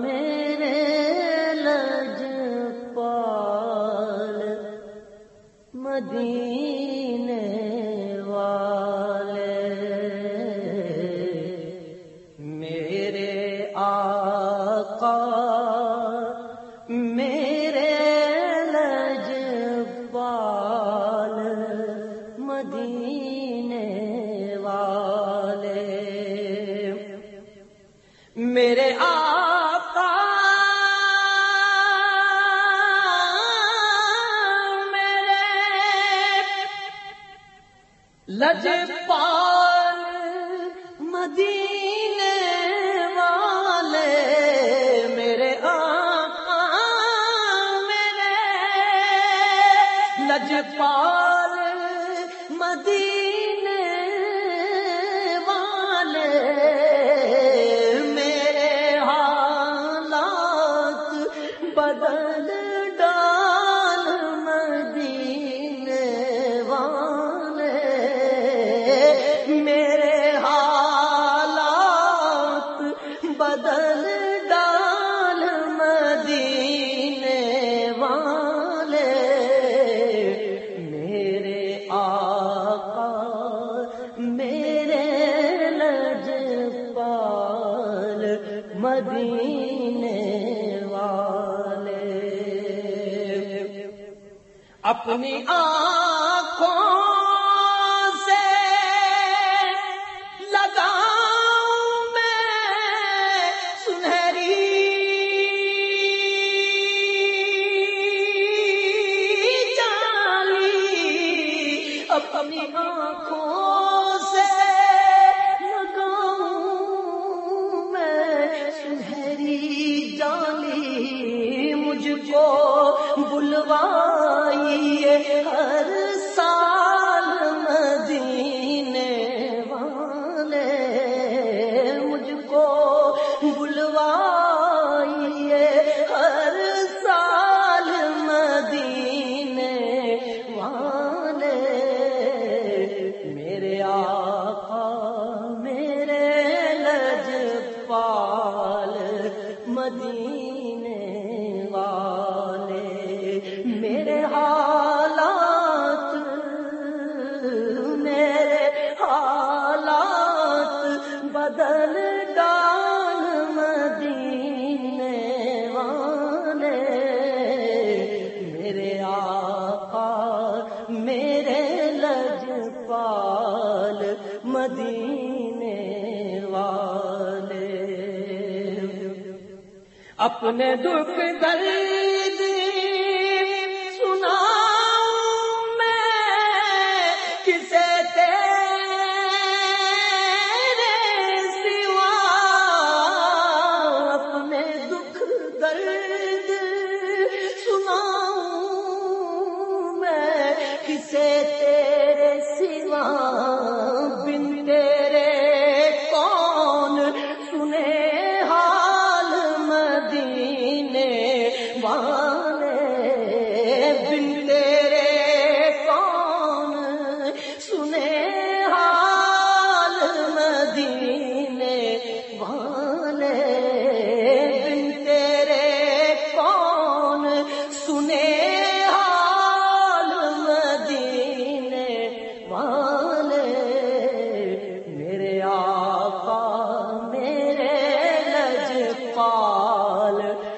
میرے لج پال مدی لج پار مدینے والے میرے آقا میرے لج پار مدینے والے۔ اپنی آنکھوں مدینے والے اپنے دکھ درد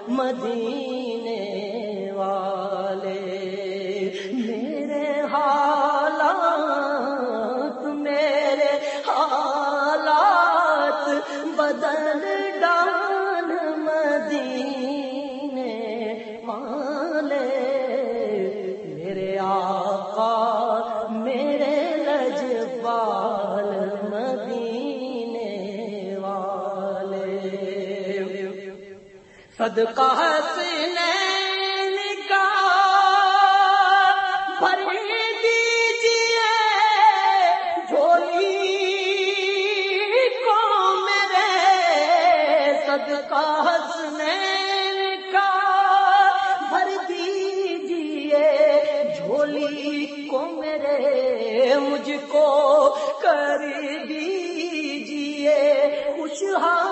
مدینے والے میرے حالات میرے حالات بدل ڈال مدینے والے۔ میرے آقا میرے لجبات صدقہ حسنین کا بھر دیجیے جھولی کو میرے۔ صدقہ حسنین کا بھر دیجیے جھولی کو میرے۔ مجھ کو کر دیجیے۔ خوشحال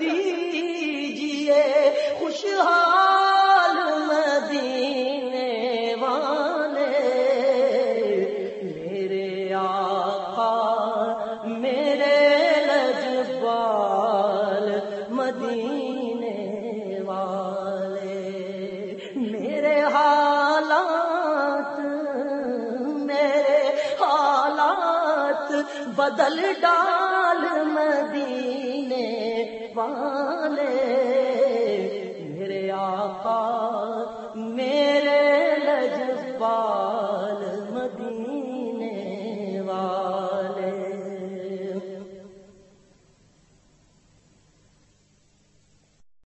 دیجیے خوشحال مدینے والے۔ میرے آقا، میرے لجبال مدینے والے۔ میرے حالات میرے حالات، بدل ڈال مدینے۔ والے میرے آقا میرے لجبا